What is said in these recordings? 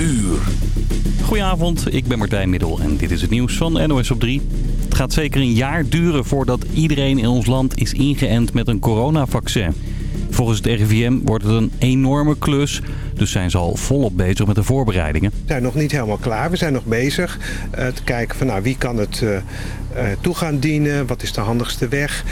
uur. Goedenavond, ik ben Martijn Middel en dit is het nieuws van NOS op 3. Het gaat zeker een jaar duren voordat iedereen in ons land is ingeënt met een coronavaccin. Volgens het RIVM wordt het een enorme klus, dus zijn ze al volop bezig met de voorbereidingen. We zijn nog niet helemaal klaar. We zijn nog bezig uh, te kijken van nou, wie kan het uh, uh, toe gaan dienen. Wat is de handigste weg?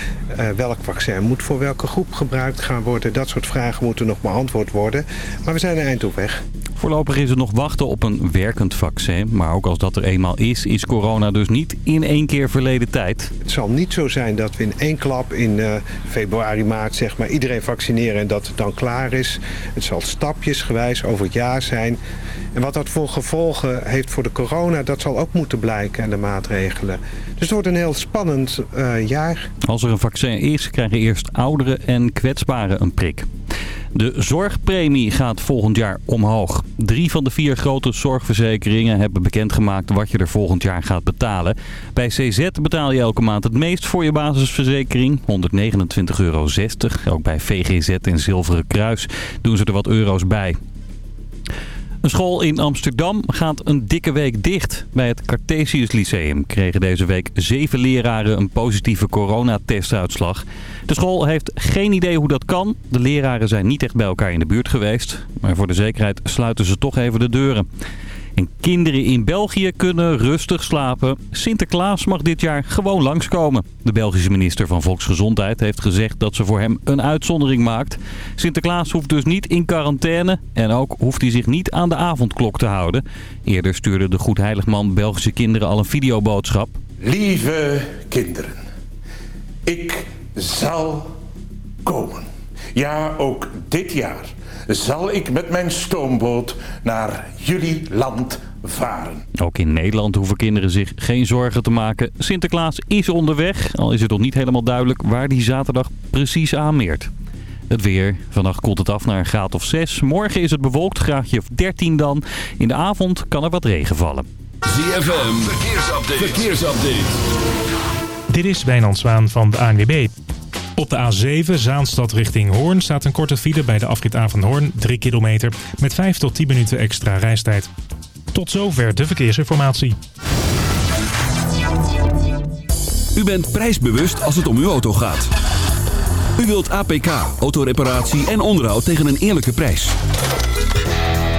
welk vaccin moet voor welke groep gebruikt gaan worden? Dat soort vragen moeten nog beantwoord worden. Maar we zijn er eind op weg. Voorlopig is het nog wachten op een werkend vaccin. Maar ook als dat er eenmaal is, is corona dus niet in één keer verleden tijd. Het zal niet zo zijn dat we in één klap in uh, februari, maart zeg maar, iedereen vaccineren en dat het dan klaar is. Het zal stapjesgewijs over het jaar zijn. En wat dat voor gevolgen heeft voor de corona, dat zal ook moeten blijken en de maatregelen. Dus het wordt een heel spannend uh, jaar. Als er een vaccin is, krijgen eerst ouderen en kwetsbaren een prik. De zorgpremie gaat volgend jaar omhoog. Drie van de vier grote zorgverzekeringen hebben bekendgemaakt wat je er volgend jaar gaat betalen. Bij CZ betaal je elke maand het meest voor je basisverzekering, 129,60 euro. Ook bij VGZ en Zilveren Kruis doen ze er wat euro's bij. Een school in Amsterdam gaat een dikke week dicht. Bij het Cartesius Lyceum kregen deze week zeven leraren een positieve coronatestuitslag. De school heeft geen idee hoe dat kan. De leraren zijn niet echt bij elkaar in de buurt geweest. Maar voor de zekerheid sluiten ze toch even de deuren. En kinderen in België kunnen rustig slapen. Sinterklaas mag dit jaar gewoon langskomen. De Belgische minister van Volksgezondheid heeft gezegd dat ze voor hem een uitzondering maakt. Sinterklaas hoeft dus niet in quarantaine en ook hoeft hij zich niet aan de avondklok te houden. Eerder stuurde de Goedheiligman Belgische kinderen al een videoboodschap. Lieve kinderen, ik zal komen. Ja, ook dit jaar zal ik met mijn stoomboot naar jullie land varen. Ook in Nederland hoeven kinderen zich geen zorgen te maken. Sinterklaas is onderweg, al is het nog niet helemaal duidelijk waar die zaterdag precies aanmeert. Het weer. Vannacht koelt het af naar een graad of 6. Morgen is het bewolkt, graadje of 13 dan. In de avond kan er wat regen vallen. ZFM, verkeersupdate. verkeersupdate. Dit is Wijnand Zwaan van de ANWB. Op de A7 Zaanstad richting Hoorn staat een korte file bij de afrit A van Hoorn, 3 kilometer, met 5 tot 10 minuten extra reistijd. Tot zover de verkeersinformatie. U bent prijsbewust als het om uw auto gaat. U wilt APK, autoreparatie en onderhoud tegen een eerlijke prijs.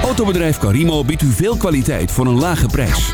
Autobedrijf Carimo biedt u veel kwaliteit voor een lage prijs.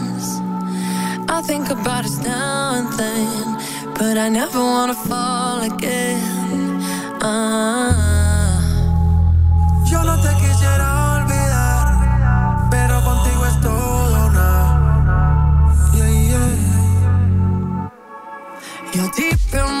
I think about us now and then, but I never wanna fall again. Ah. Yo no te quisiera olvidar, pero contigo es todo nada. Yeah, yeah. You're deep in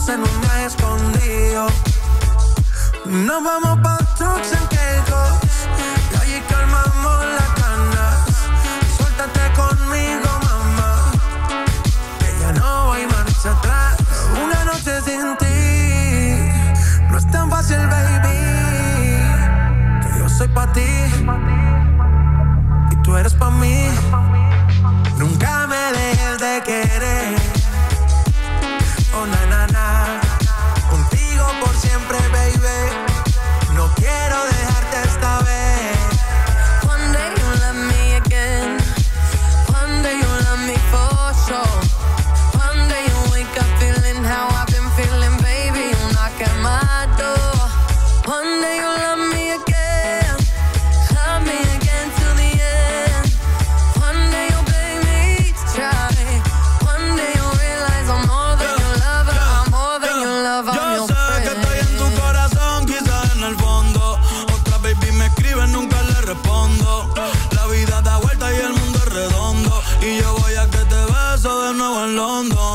Vamos en un viaje escondido. Nos vamos pa' trucks en Caicos, y allí calmamos las ganas. Suéltate conmigo, mamá, que ya no hay marcha atrás. Una noche sin ti, no es tan fácil, baby. Que yo soy pa' ti y tú eres pa' mí. London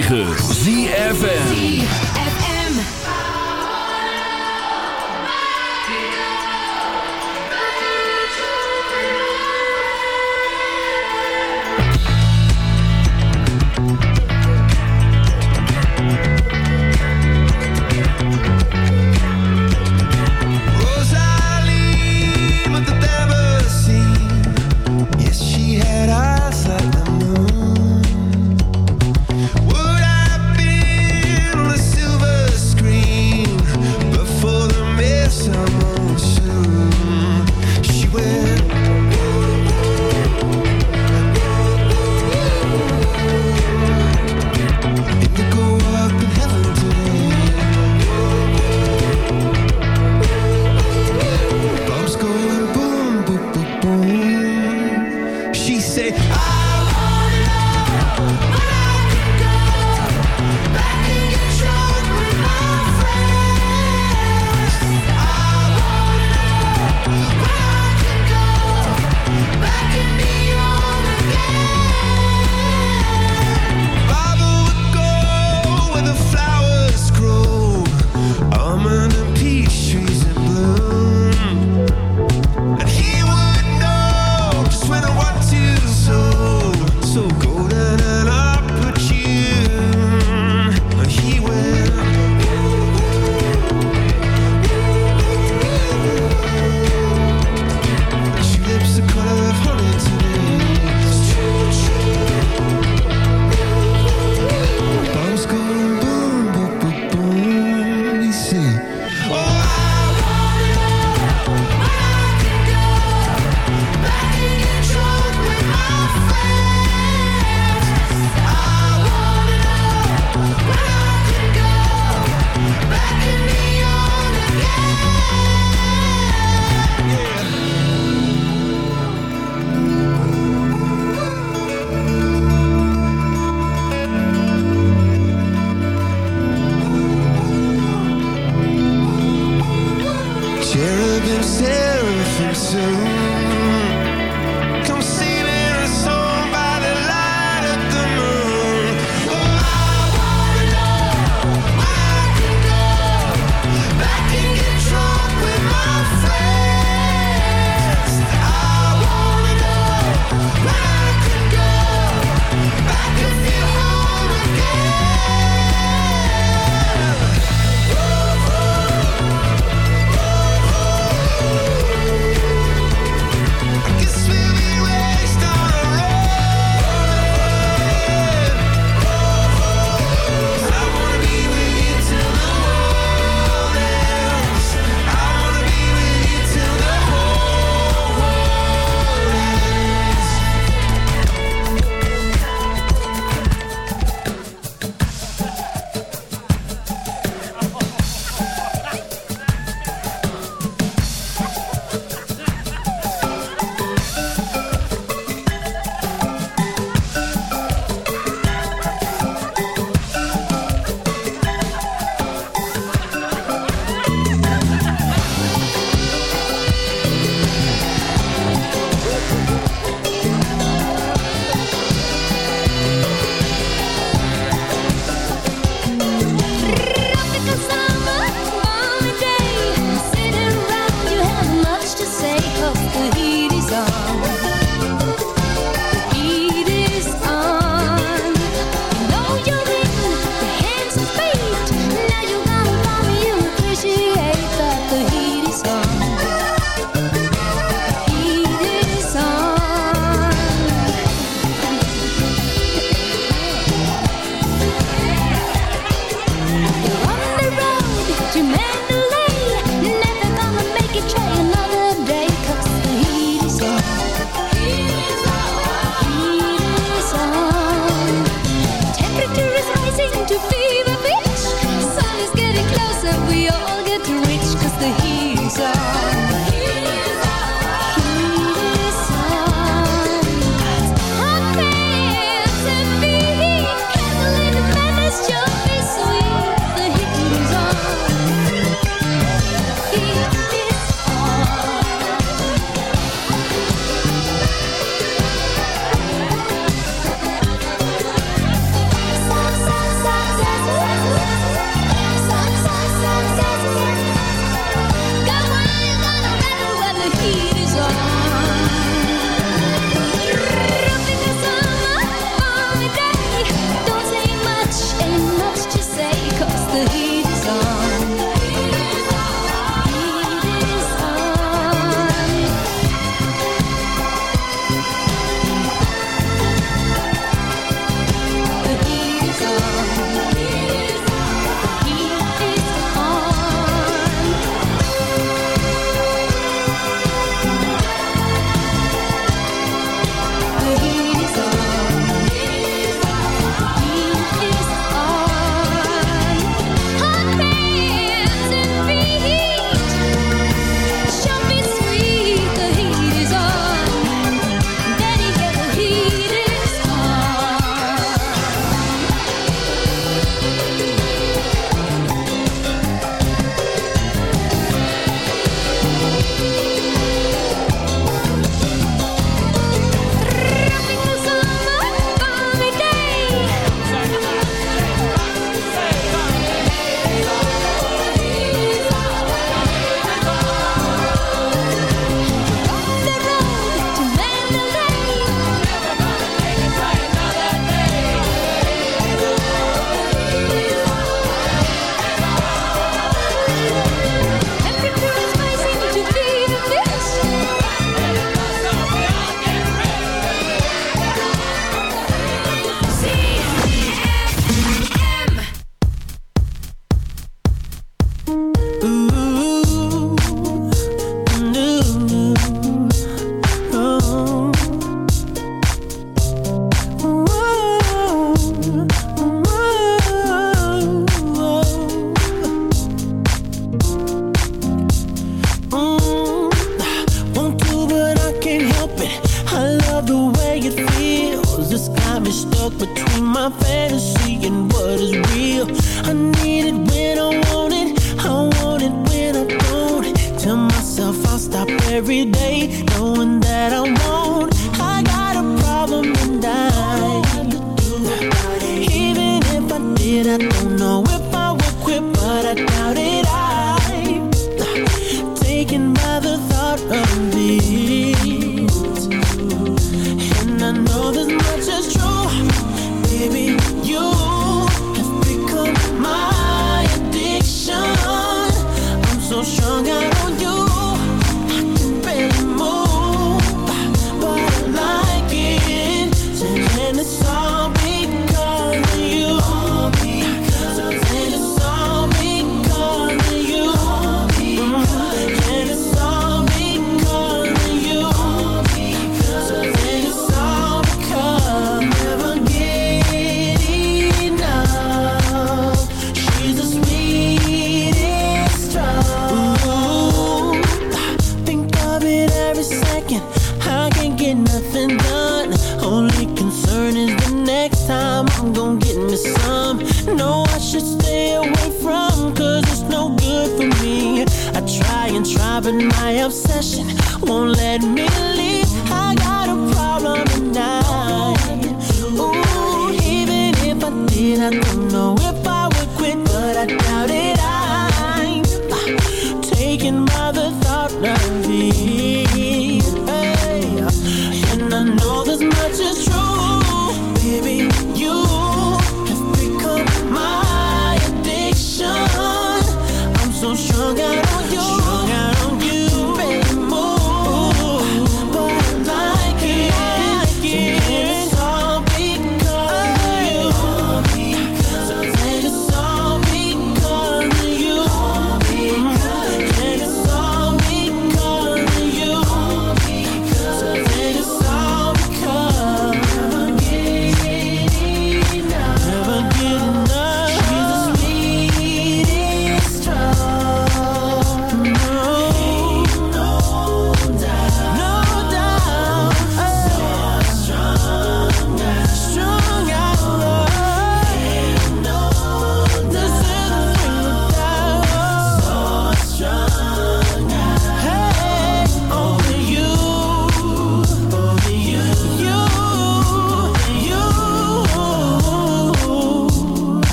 9.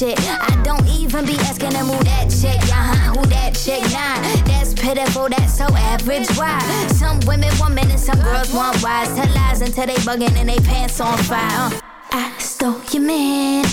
shit. I don't even be asking them who that chick, uh huh, who that chick, nah. That's pitiful, that's so average. Why? Some women want men and some girls want wise. Tell lies until they bugging and they pants on fire. Uh. I stole your man.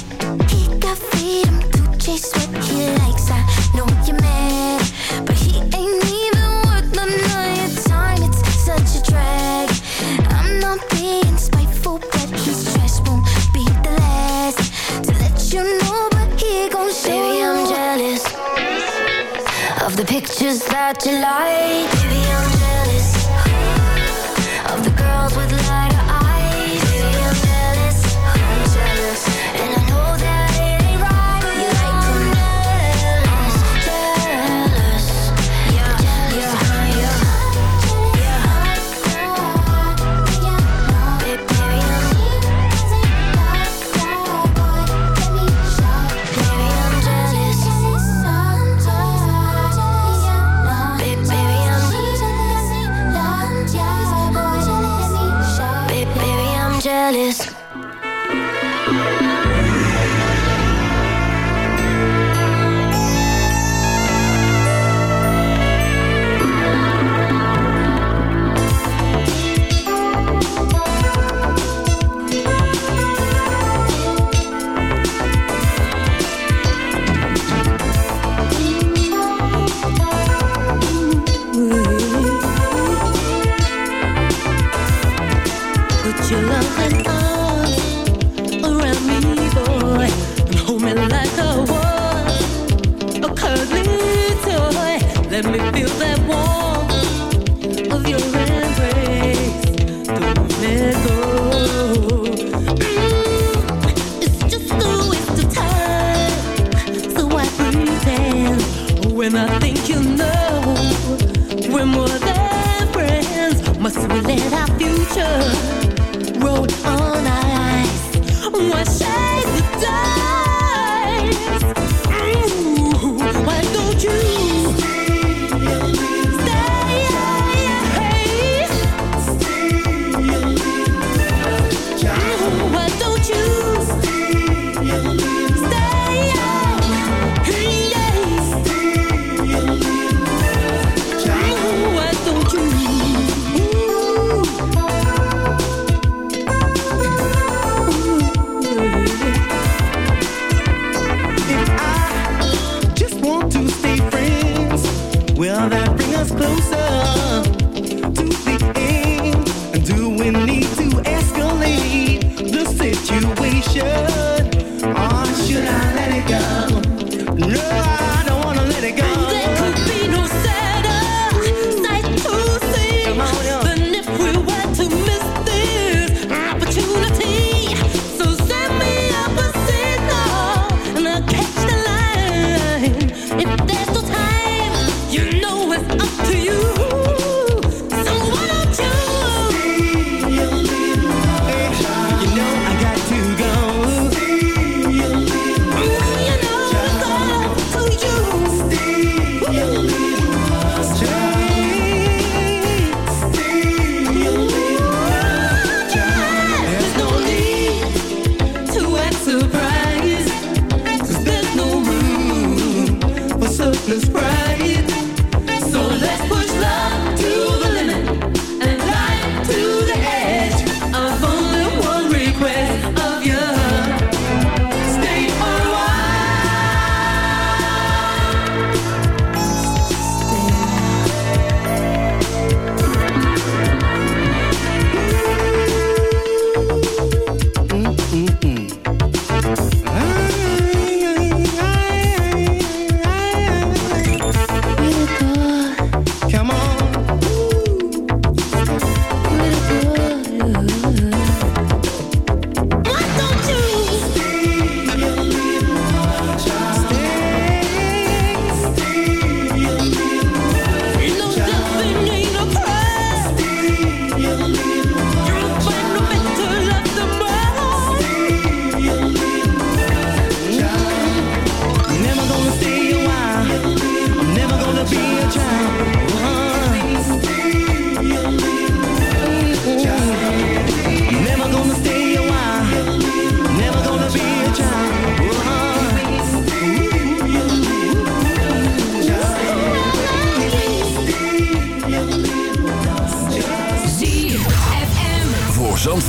just that you like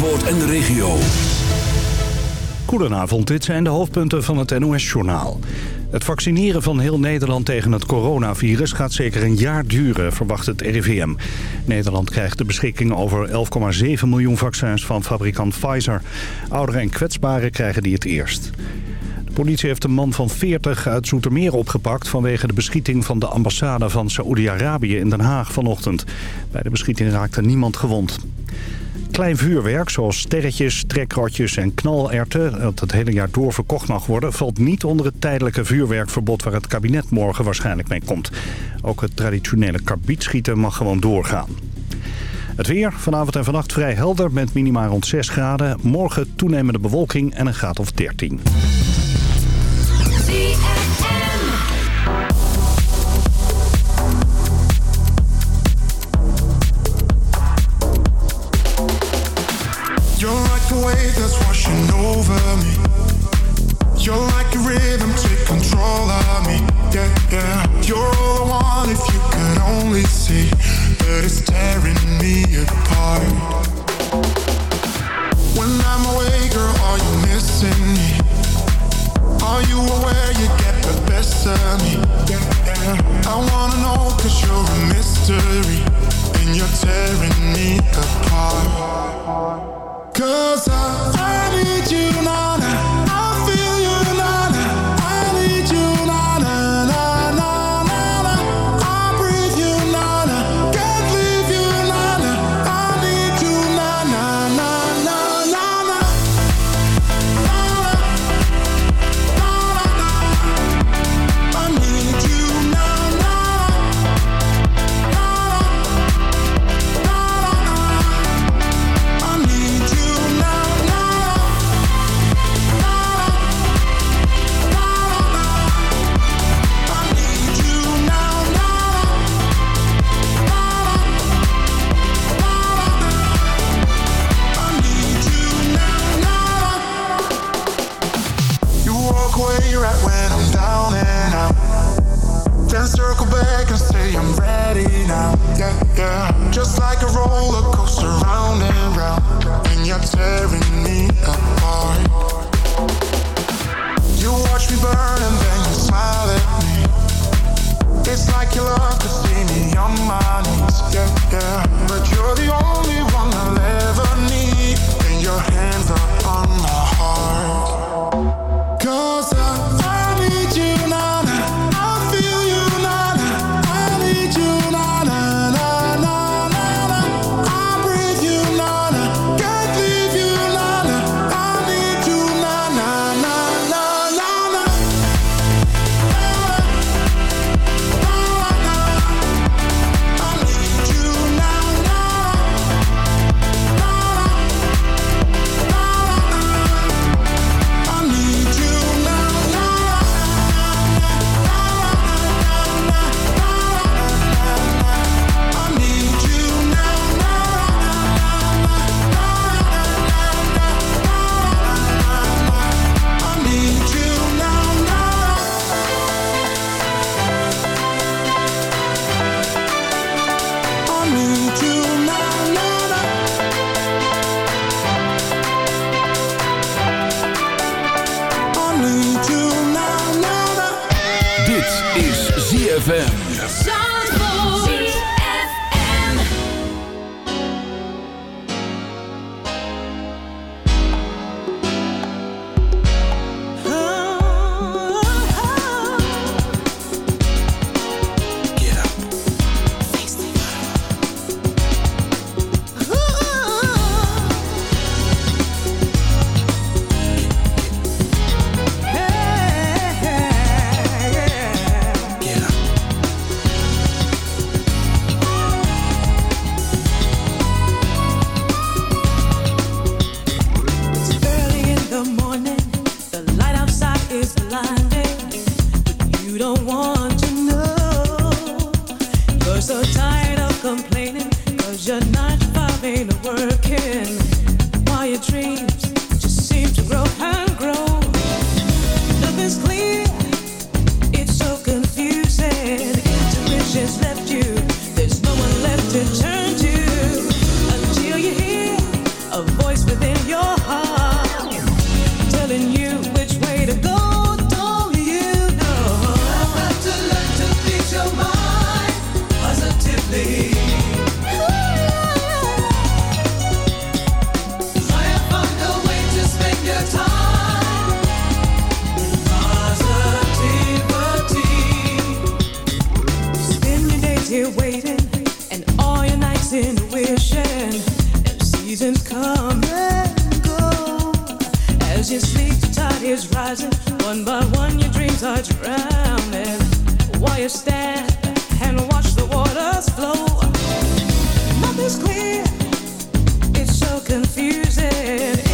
en de regio. Goedenavond, dit zijn de hoofdpunten van het NOS-journaal. Het vaccineren van heel Nederland tegen het coronavirus gaat zeker een jaar duren, verwacht het RIVM. Nederland krijgt de beschikking over 11,7 miljoen vaccins van fabrikant Pfizer. Ouderen en kwetsbaren krijgen die het eerst. De politie heeft een man van 40 uit Zoetermeer opgepakt... vanwege de beschieting van de ambassade van Saoedi-Arabië in Den Haag vanochtend. Bij de beschieting raakte niemand gewond. Klein vuurwerk, zoals sterretjes, trekrotjes en knalerten... dat het hele jaar door verkocht mag worden... valt niet onder het tijdelijke vuurwerkverbod... waar het kabinet morgen waarschijnlijk mee komt. Ook het traditionele karbietschieten mag gewoon doorgaan. Het weer, vanavond en vannacht vrij helder met minima rond 6 graden. Morgen toenemende bewolking en een graad of 13. That's washing over me. You're like a rhythm, take control of me. Yeah, yeah. You're all I want if you could only see that it's tearing me apart. When I'm away, girl, are you missing me? Are you aware you get the best of me? Yeah, yeah. I wanna know you're a mystery and you're tearing me apart. Cause I, I need you, nana. and seasons come and go. As you sleep, the tide is rising. One by one, your dreams are drowning. While you stand and watch the waters flow, nothing's clear. It's so confusing.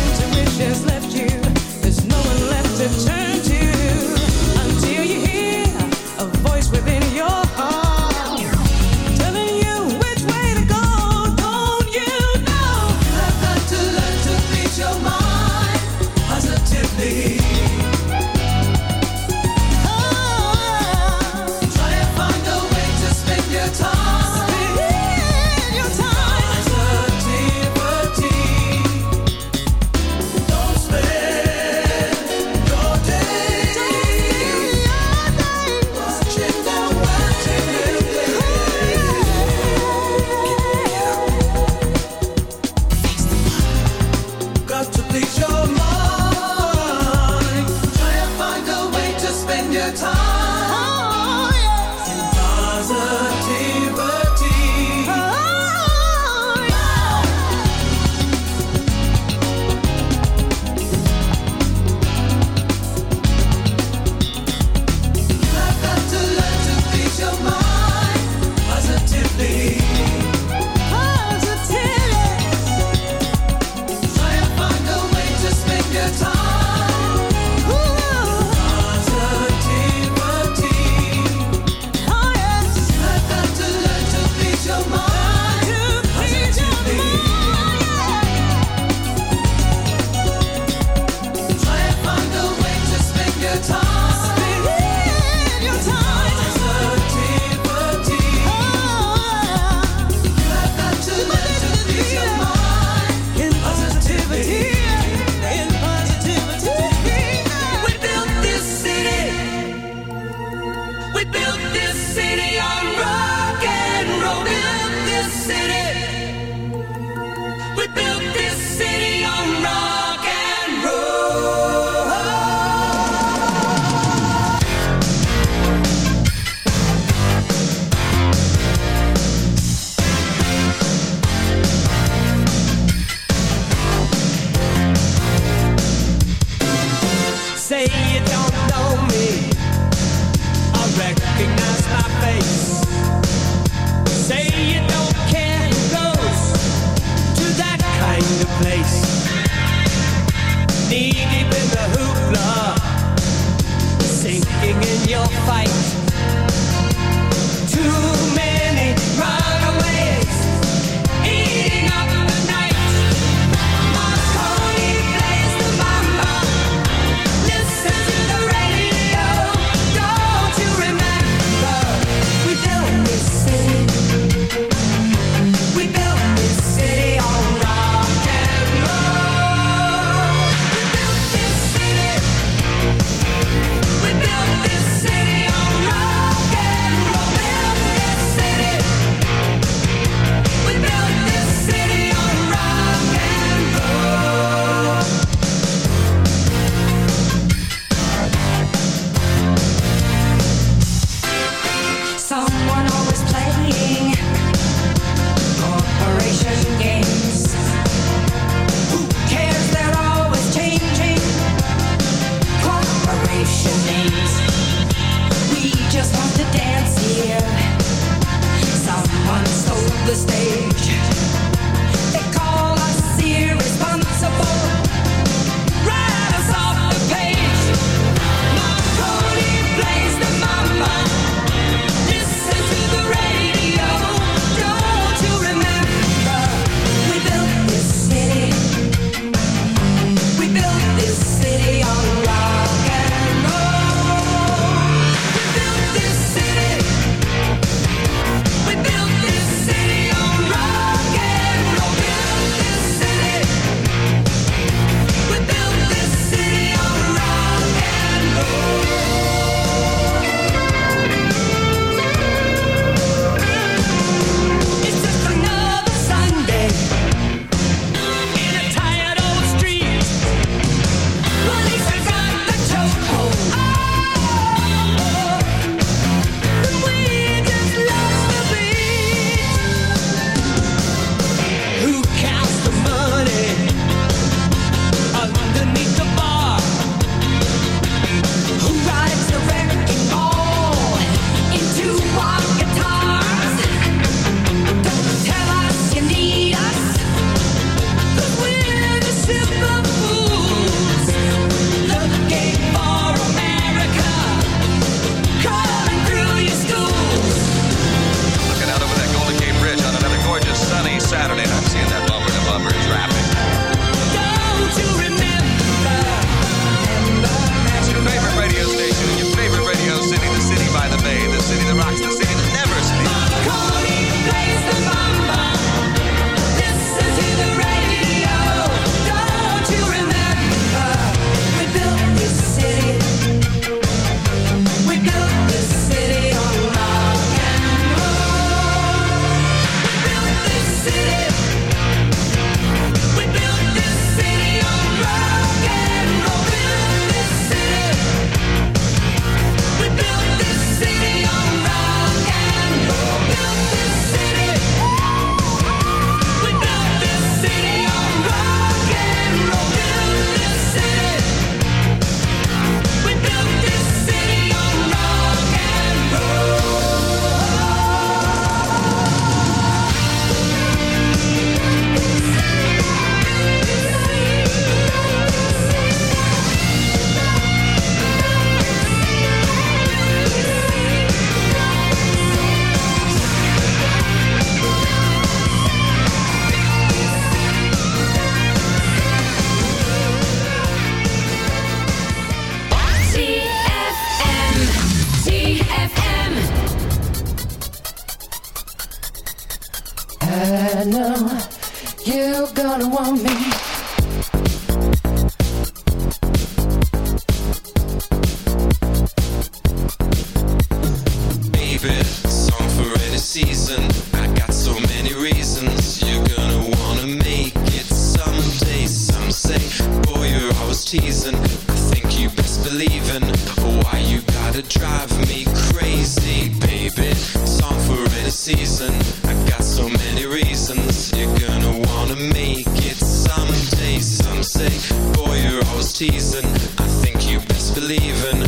season. I think you best believe in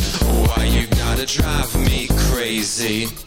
Why you gotta drive me crazy.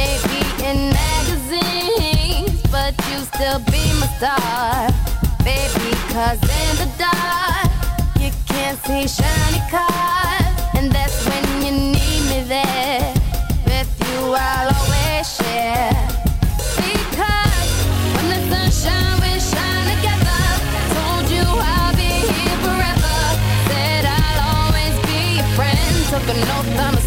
may in magazines, but you still be my star. Baby, cause in the dark, you can't see shiny cars. And that's when you need me there. With you, I'll always share. Because when the sunshine shine together, told you I'll be here forever. Said I'll always be your no.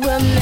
will never